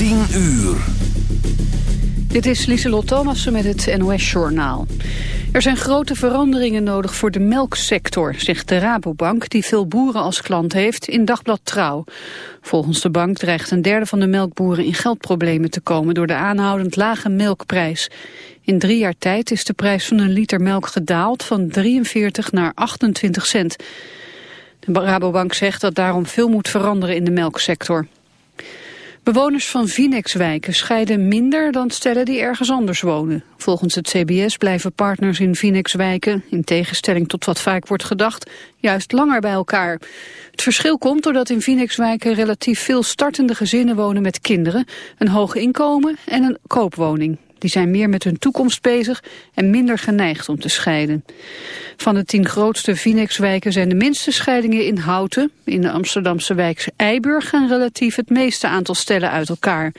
10 uur. Dit is Lieselot Thomassen met het NOS-journaal. Er zijn grote veranderingen nodig voor de melksector, zegt de Rabobank... die veel boeren als klant heeft, in Dagblad Trouw. Volgens de bank dreigt een derde van de melkboeren in geldproblemen te komen... door de aanhoudend lage melkprijs. In drie jaar tijd is de prijs van een liter melk gedaald van 43 naar 28 cent. De Rabobank zegt dat daarom veel moet veranderen in de melksector. Bewoners van Vinex-wijken scheiden minder dan stellen die ergens anders wonen. Volgens het CBS blijven partners in Vinex-wijken, in tegenstelling tot wat vaak wordt gedacht, juist langer bij elkaar. Het verschil komt doordat in Vinex-wijken relatief veel startende gezinnen wonen met kinderen, een hoog inkomen en een koopwoning. Die zijn meer met hun toekomst bezig en minder geneigd om te scheiden. Van de tien grootste Vinex-wijken zijn de minste scheidingen in Houten. In de Amsterdamse wijk Eiburg gaan relatief het meeste aantal stellen uit elkaar.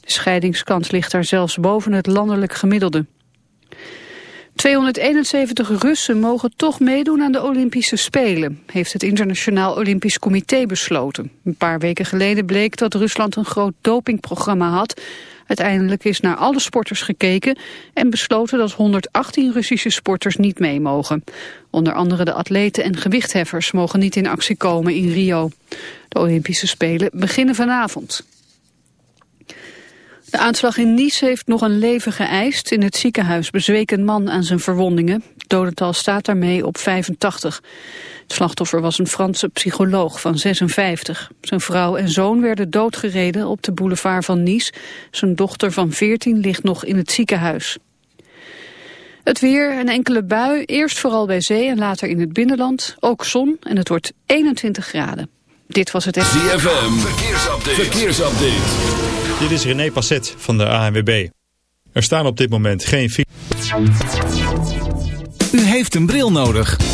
De scheidingskans ligt daar zelfs boven het landelijk gemiddelde. 271 Russen mogen toch meedoen aan de Olympische Spelen, heeft het Internationaal Olympisch Comité besloten. Een paar weken geleden bleek dat Rusland een groot dopingprogramma had. Uiteindelijk is naar alle sporters gekeken en besloten dat 118 Russische sporters niet mee mogen. Onder andere de atleten en gewichtheffers mogen niet in actie komen in Rio. De Olympische Spelen beginnen vanavond. De aanslag in Nice heeft nog een leven geëist. In het ziekenhuis bezweek een man aan zijn verwondingen. Het dodental staat daarmee op 85. Het slachtoffer was een Franse psycholoog van 56. Zijn vrouw en zoon werden doodgereden op de boulevard van Nice. Zijn dochter van 14 ligt nog in het ziekenhuis. Het weer, een enkele bui, eerst vooral bij zee en later in het binnenland. Ook zon en het wordt 21 graden. Dit was het... ZFM, verkeersupdate. verkeersupdate. Dit is René Passet van de ANWB. Er staan op dit moment geen... U heeft een bril nodig.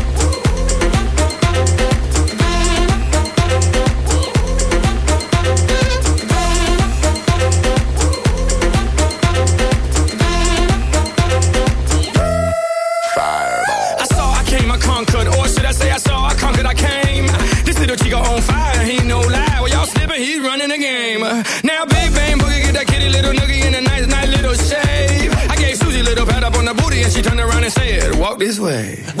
way.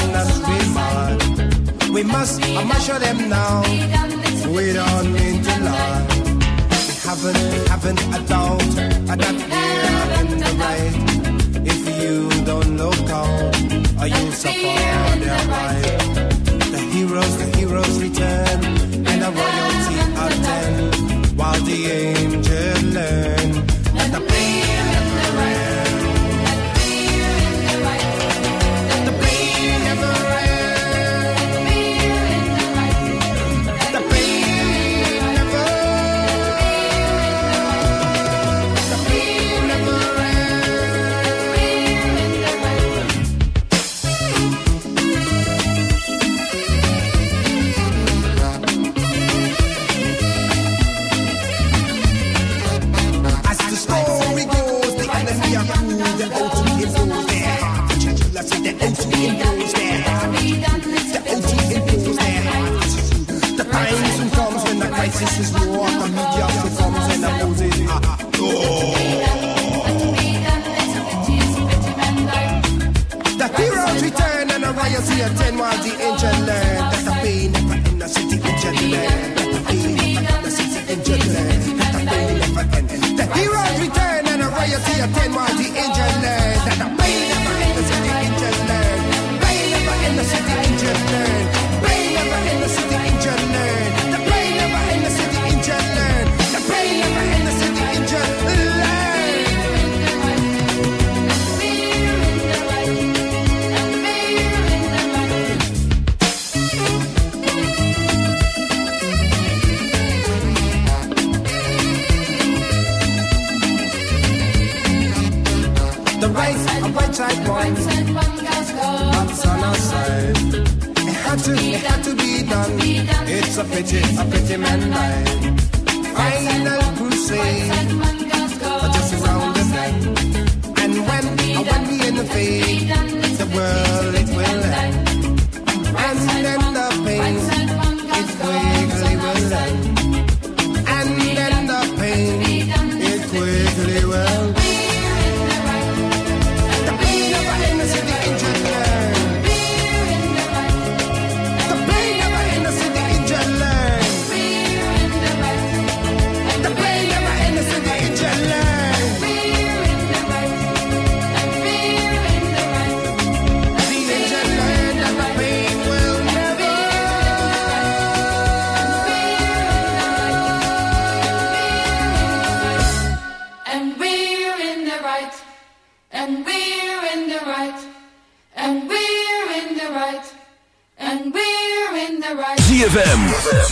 cannot be mad. We must we measure them now. We don't mean to lie. We haven't, haven't a doubt that we are in the right. If you don't look out, or you suffer their right. The heroes, the heroes return, and the royalty attend, while the angels. one. On our side. It had to, it had to be done. It's a pity, a pity man died. Final crusade. Just around the bend. And when, when we the world it will end. And then